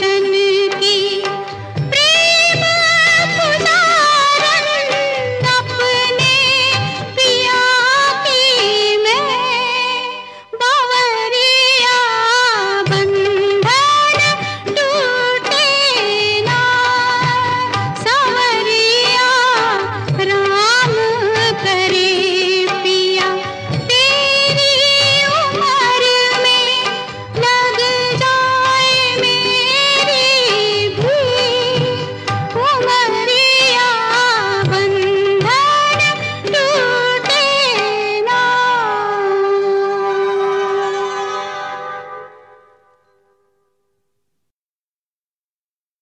दर्शन